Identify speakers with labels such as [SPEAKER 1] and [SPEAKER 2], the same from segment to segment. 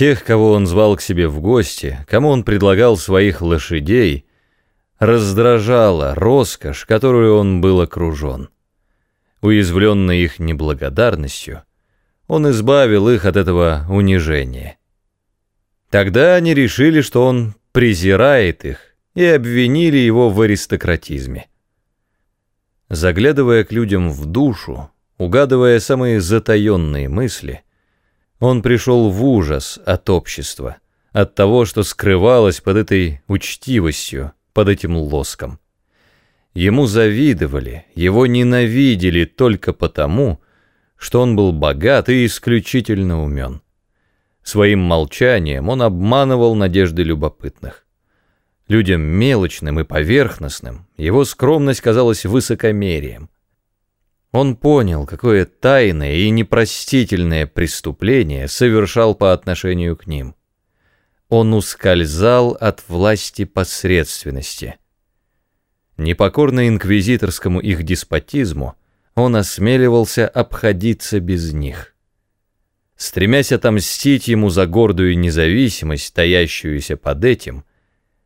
[SPEAKER 1] Тех, кого он звал к себе в гости, кому он предлагал своих лошадей, раздражала роскошь, которую он был окружен. Уязвленный их неблагодарностью, он избавил их от этого унижения. Тогда они решили, что он презирает их, и обвинили его в аристократизме. Заглядывая к людям в душу, угадывая самые затаенные мысли, он пришел в ужас от общества, от того, что скрывалось под этой учтивостью, под этим лоском. Ему завидовали, его ненавидели только потому, что он был богат и исключительно умен. Своим молчанием он обманывал надежды любопытных. Людям мелочным и поверхностным его скромность казалась высокомерием. Он понял, какое тайное и непростительное преступление совершал по отношению к ним. Он ускользал от власти посредственности. Непокорно инквизиторскому их деспотизму, он осмеливался обходиться без них. Стремясь отомстить ему за гордую независимость, таящуюся под этим,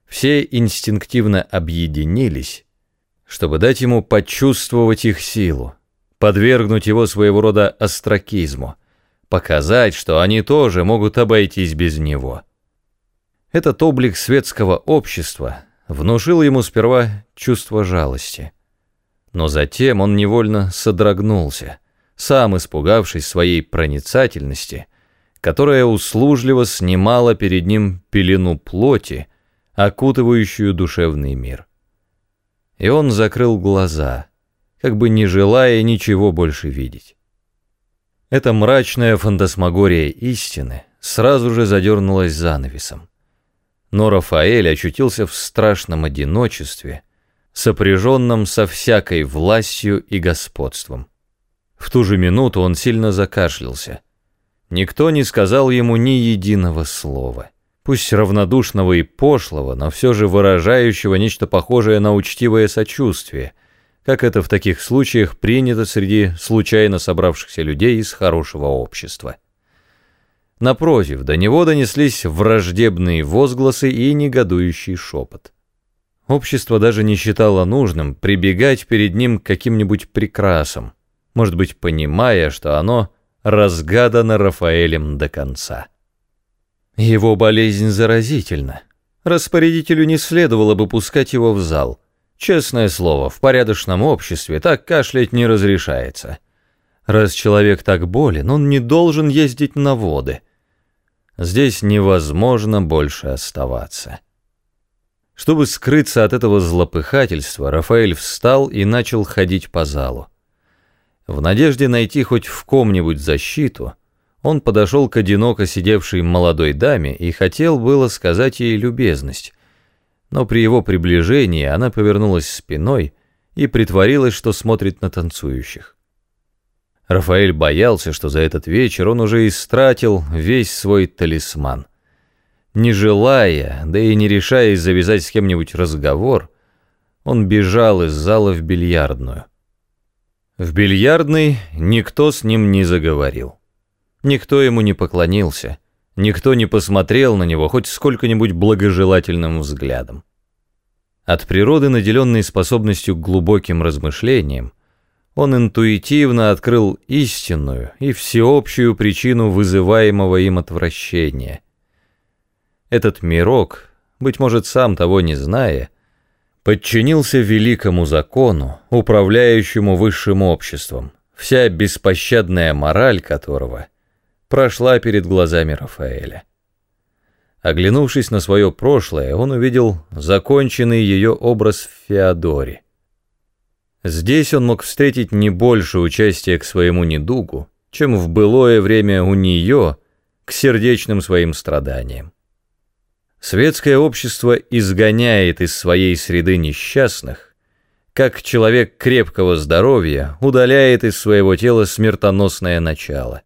[SPEAKER 1] все инстинктивно объединились, чтобы дать ему почувствовать их силу, подвергнуть его своего рода остракизму, показать, что они тоже могут обойтись без него. Этот облик светского общества внушил ему сперва чувство жалости. Но затем он невольно содрогнулся, сам испугавшись своей проницательности, которая услужливо снимала перед ним пелену плоти, окутывающую душевный мир. И он закрыл глаза, как бы не желая ничего больше видеть. Эта мрачная фантасмагория истины сразу же задернулась занавесом. Но Рафаэль очутился в страшном одиночестве, сопряженном со всякой властью и господством. В ту же минуту он сильно закашлялся. Никто не сказал ему ни единого слова пусть равнодушного и пошлого, но все же выражающего нечто похожее на учтивое сочувствие, как это в таких случаях принято среди случайно собравшихся людей из хорошего общества. Напротив, до него донеслись враждебные возгласы и негодующий шепот. Общество даже не считало нужным прибегать перед ним к каким-нибудь прекрасам, может быть, понимая, что оно разгадано Рафаэлем до конца. Его болезнь заразительна. Распорядителю не следовало бы пускать его в зал. Честное слово, в порядочном обществе так кашлять не разрешается. Раз человек так болен, он не должен ездить на воды. Здесь невозможно больше оставаться. Чтобы скрыться от этого злопыхательства, Рафаэль встал и начал ходить по залу. В надежде найти хоть в ком-нибудь защиту — он подошел к одиноко сидевшей молодой даме и хотел было сказать ей любезность, но при его приближении она повернулась спиной и притворилась, что смотрит на танцующих. Рафаэль боялся, что за этот вечер он уже истратил весь свой талисман. Не желая, да и не решаясь завязать с кем-нибудь разговор, он бежал из зала в бильярдную. В бильярдной никто с ним не заговорил. Никто ему не поклонился, никто не посмотрел на него хоть сколько-нибудь благожелательным взглядом. От природы, наделенной способностью к глубоким размышлениям, он интуитивно открыл истинную и всеобщую причину вызываемого им отвращения. Этот мирок, быть может, сам того не зная, подчинился великому закону, управляющему высшим обществом, вся беспощадная мораль которого — прошла перед глазами Рафаэля. Оглянувшись на свое прошлое, он увидел законченный ее образ в Феодоре. Здесь он мог встретить не больше участия к своему недугу, чем в былое время у нее к сердечным своим страданиям. Светское общество изгоняет из своей среды несчастных, как человек крепкого здоровья удаляет из своего тела смертоносное начало.